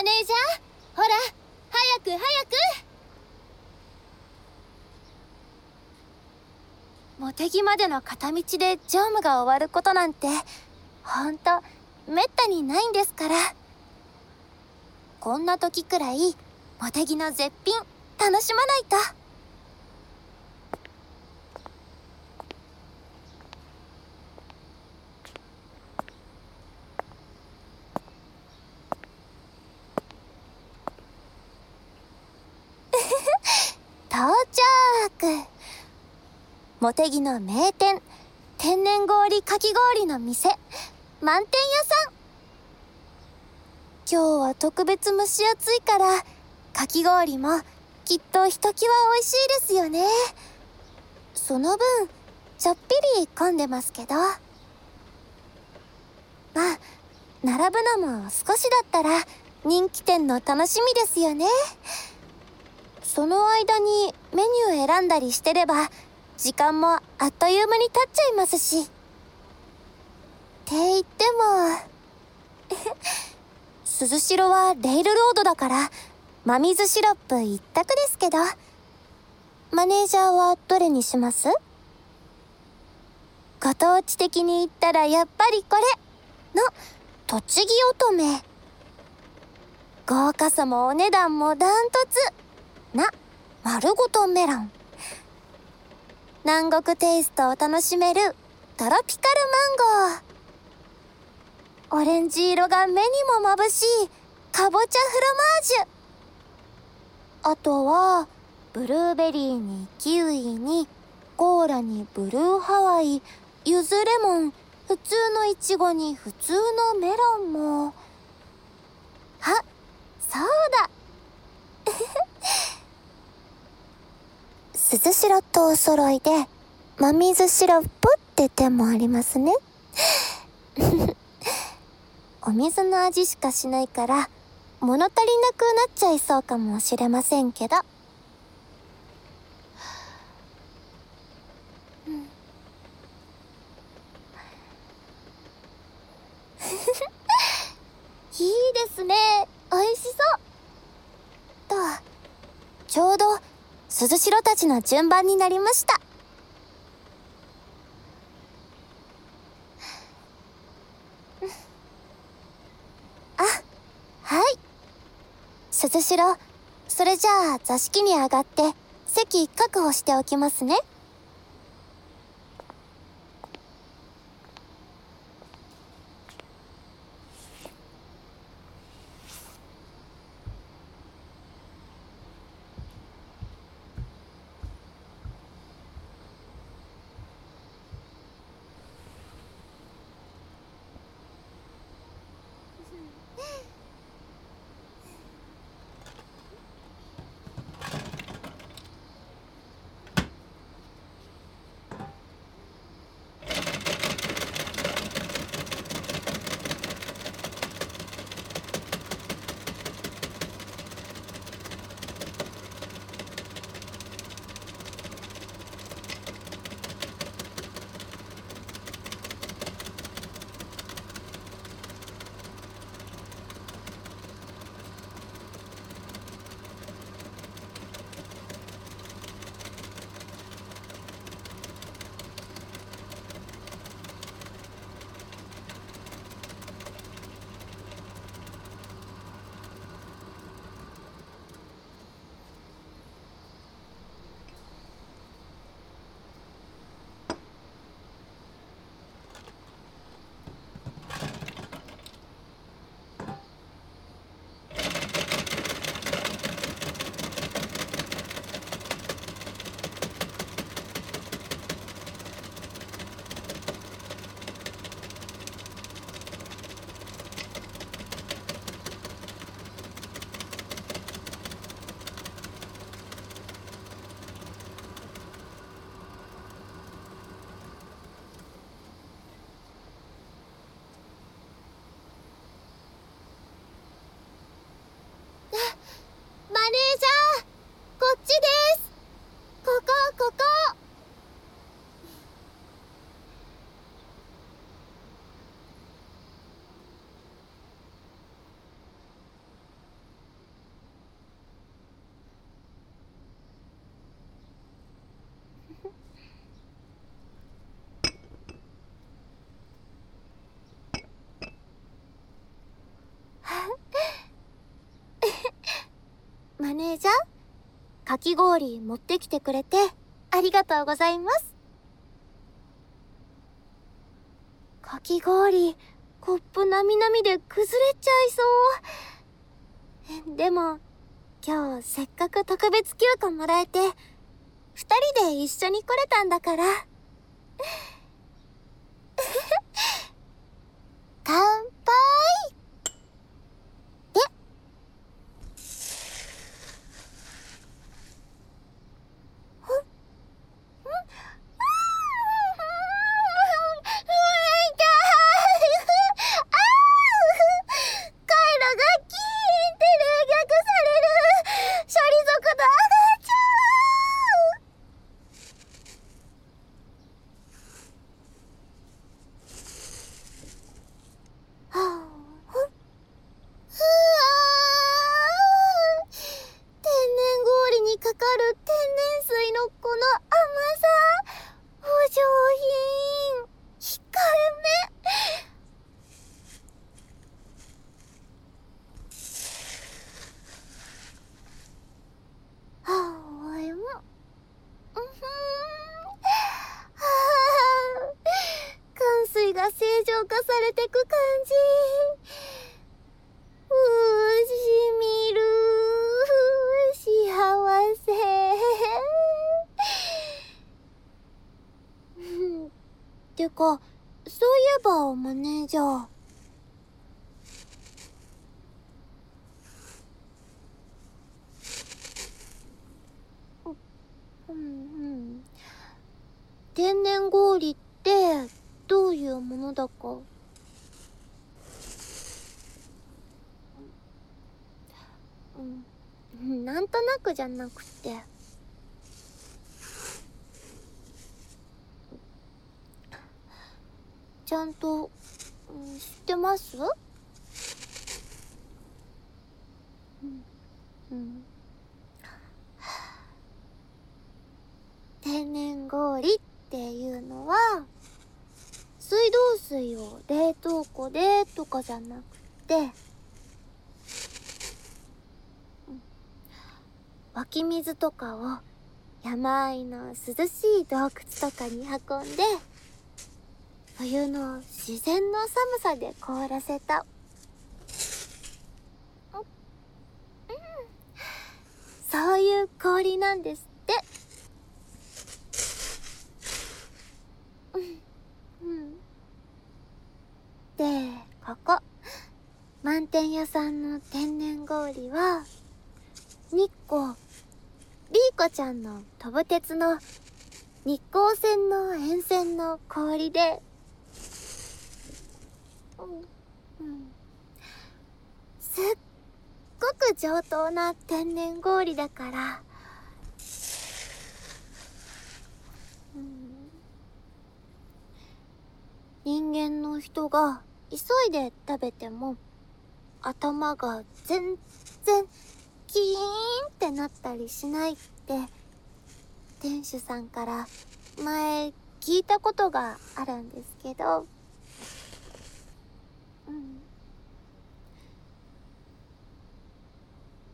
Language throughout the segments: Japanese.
マネージャーほら早く早く茂木までの片道で乗務が終わることなんてほんとめったにないんですからこんな時くらい茂木の絶品楽しまないと。茂木の名店。天然氷かき氷の店。満点屋さん。今日は特別蒸し暑いからかき氷もきっとひときわ美味しいですよね。その分ちょっぴり混んでますけど。まあ並ぶのも少しだったら人気店の楽しみですよね。その間にメニュー選んだりしてれば時間もあっという間に経っちゃいますし。って言っても 鈴代はレイルロードだから真水シロップ一択ですけど。マネージャーはどれにします？ご当地的に言ったらやっぱりこれ。の栃木乙女。豪華さもお値段もダントツ。な丸ごとメロン。南国テイストを楽しめるトロピカルマンゴー。オレンジ色が目にも眩しいかぼちゃフロマージュ。あとはブルーベリーにキウイにコーラにブルーハワイ。ゆずレモン普通のイチゴに普通のメロンも。あそうだ。鈴代とお揃いで真水シロップって手もありますね お水の味しかしないから物足りなくなっちゃいそうかもしれませんけど。いいですね。美味しそう。と、ちょうど、鈴代たちの順番になりました。あ、はい。鈴代、それじゃあ座敷に上がって席確保しておきますね。かき氷持ってきてくれてありがとうございます。かき氷コップなみなみで崩れちゃいそう。でも今日せっかく特別休暇もらえて二人で一緒に来れたんだから。乾 てか、そういえば、マネージャー。うんうん。天然氷ってどういうものだか。うん、なんとなくじゃなくて。ちゃんと、うん、知ってます？うん。うん。天然氷っていうのは、水道水を冷凍庫でとかじゃなくて、うん、湧き水とかを山あいの涼しい洞窟とかに運んで、冬の自然の寒さで凍らせた。そういう氷なんですって。で、ここ、満天屋さんの天然氷は、日光、リーコちゃんの飛ぶ鉄の日光線の沿線の氷ですっごく上等な天然氷だから、うん、人間の人が急いで食べても頭が全然キーンってなったりしないって。店主さんから前聞いたことがあるんですけど。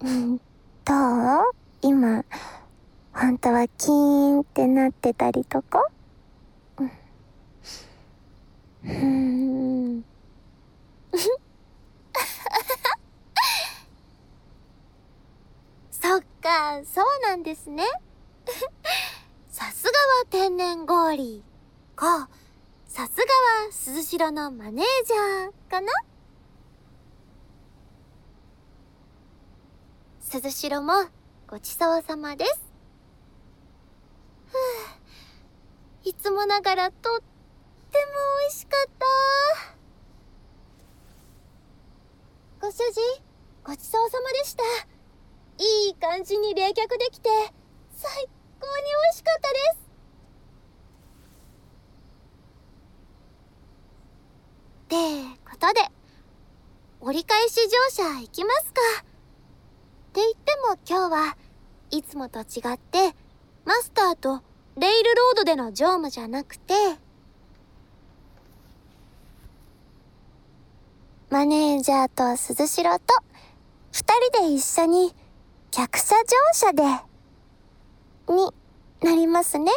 うん。どう？今、本当はキーンってなってたりとか？うん。うん。そっか、そうなんですね。さすがは天然氷。か、さすがは鈴代のマネージャーかな？鈴代もごちそうさまです。ふぅ、いつもながらとっても美味しかった。ご主人、ごちそうさまでした。いい感じに冷却できて、最高に美味しかったです。ってことで、折り返し乗車行きますか。って言っても今日はいつもと違ってマスターとレイルロードでの乗務じゃなくてマネージャーと鈴代と二人で一緒に客車乗車で、になりますね。